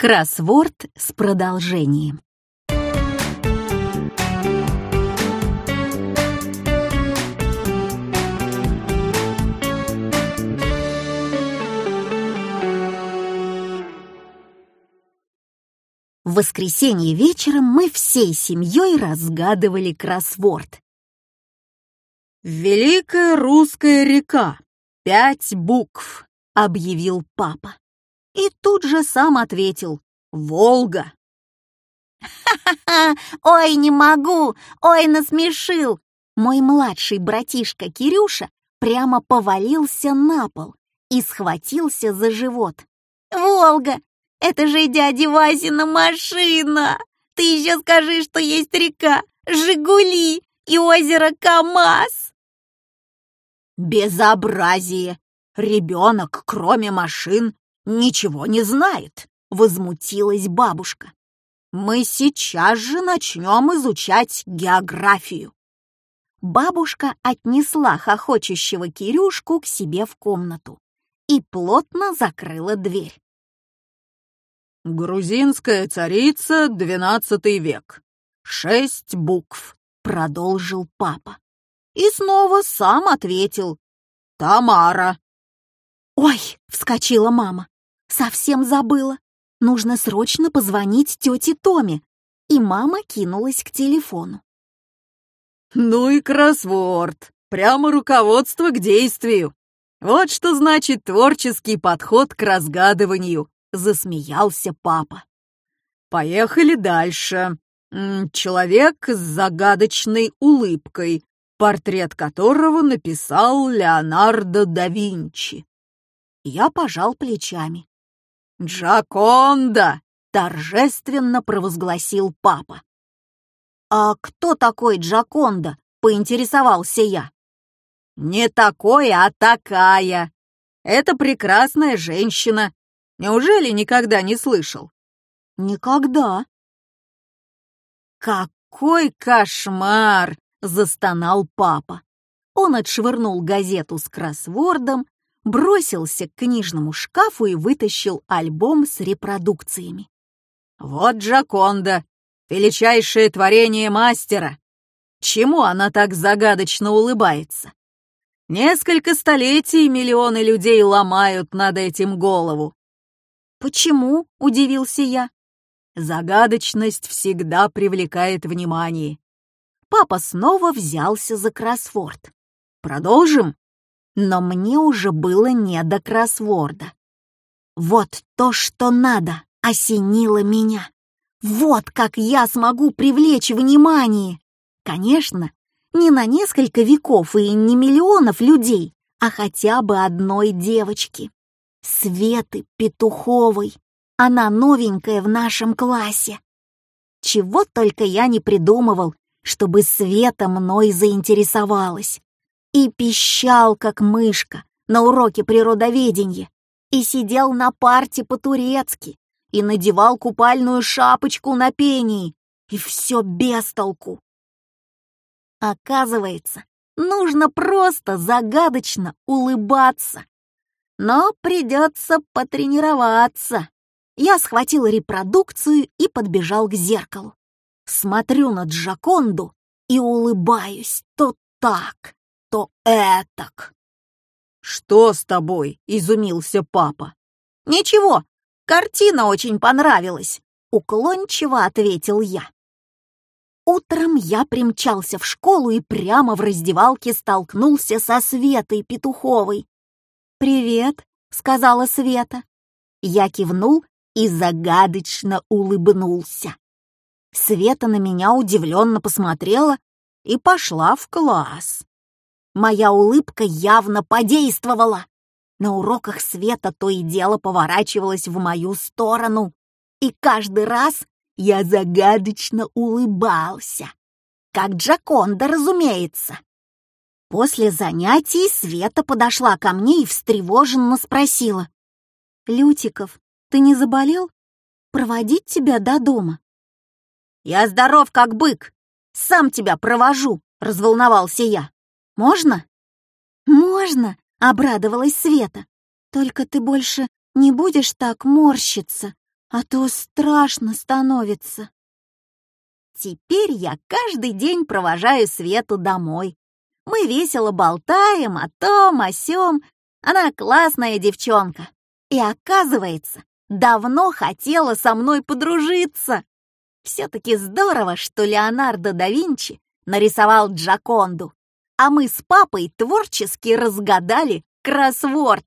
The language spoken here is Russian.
Кроссворд с продолжением. В воскресенье вечером мы всей семьей разгадывали кроссворд. «Великая русская река. Пять букв», — объявил папа. И тут же сам ответил «Волга». «Ха-ха-ха! Ой, не могу! Ой, насмешил!» Мой младший братишка Кирюша прямо повалился на пол и схватился за живот. «Волга! Это же дяди Васина машина! Ты еще скажи, что есть река, Жигули и озеро Камаз!» «Безобразие! Ребенок, кроме машин, ничего не знает!» — возмутилась бабушка. «Мы сейчас же начнем изучать географию!» Бабушка отнесла хохочущего Кирюшку к себе в комнату и плотно закрыла дверь. «Грузинская царица, двенадцатый век. Шесть букв», — продолжил папа. И снова сам ответил. «Тамара». «Ой!» — вскочила мама. «Совсем забыла. Нужно срочно позвонить тете Томе». И мама кинулась к телефону. «Ну и кроссворд! Прямо руководство к действию! Вот что значит творческий подход к разгадыванию!» — засмеялся папа. «Поехали дальше. Человек с загадочной улыбкой, портрет которого написал Леонардо да Винчи». Я пожал плечами. «Джаконда!» — торжественно провозгласил папа. «А кто такой Джаконда?» — поинтересовался я. «Не такой, а такая. Это прекрасная женщина, Неужели никогда не слышал? Никогда. Какой кошмар! Застонал папа. Он отшвырнул газету с кроссвордом, бросился к книжному шкафу и вытащил альбом с репродукциями. Вот Джаконда, величайшее творение мастера. Чему она так загадочно улыбается? Несколько столетий миллионы людей ломают над этим голову. «Почему?» — удивился я. «Загадочность всегда привлекает внимание». Папа снова взялся за кроссворд. «Продолжим?» Но мне уже было не до кроссворда. Вот то, что надо, осенило меня. Вот как я смогу привлечь внимание. Конечно, не на несколько веков и не миллионов людей, а хотя бы одной девочки. Светы Петуховой. Она новенькая в нашем классе. Чего только я не придумывал, чтобы Света мной заинтересовалась. И пищал, как мышка, на уроке природоведения. И сидел на парте по-турецки. И надевал купальную шапочку на пении. И все без толку. Оказывается, нужно просто загадочно улыбаться но придется потренироваться. Я схватил репродукцию и подбежал к зеркалу. Смотрю на Джаконду и улыбаюсь то так, то этак. «Что с тобой?» — изумился папа. «Ничего, картина очень понравилась», — уклончиво ответил я. Утром я примчался в школу и прямо в раздевалке столкнулся со Светой Петуховой. «Привет», — сказала Света. Я кивнул и загадочно улыбнулся. Света на меня удивленно посмотрела и пошла в класс. Моя улыбка явно подействовала. На уроках Света то и дело поворачивалась в мою сторону, и каждый раз я загадочно улыбался. Как Джаконда, разумеется. После занятий Света подошла ко мне и встревоженно спросила. «Лютиков, ты не заболел? Проводить тебя до дома?» «Я здоров, как бык. Сам тебя провожу», — разволновался я. «Можно?» «Можно», — обрадовалась Света. «Только ты больше не будешь так морщиться. а то страшно становится. Теперь я каждый день провожаю Свету домой. Мы весело болтаем о том, о сём. Она классная девчонка. И оказывается, давно хотела со мной подружиться. Все-таки здорово, что Леонардо да Винчи нарисовал Джаконду, а мы с папой творчески разгадали кроссворд.